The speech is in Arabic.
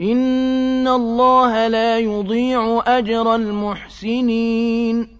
إِنَّ اللَّهَ لَا يُضِيعُ أَجْرَ الْمُحْسِنِينَ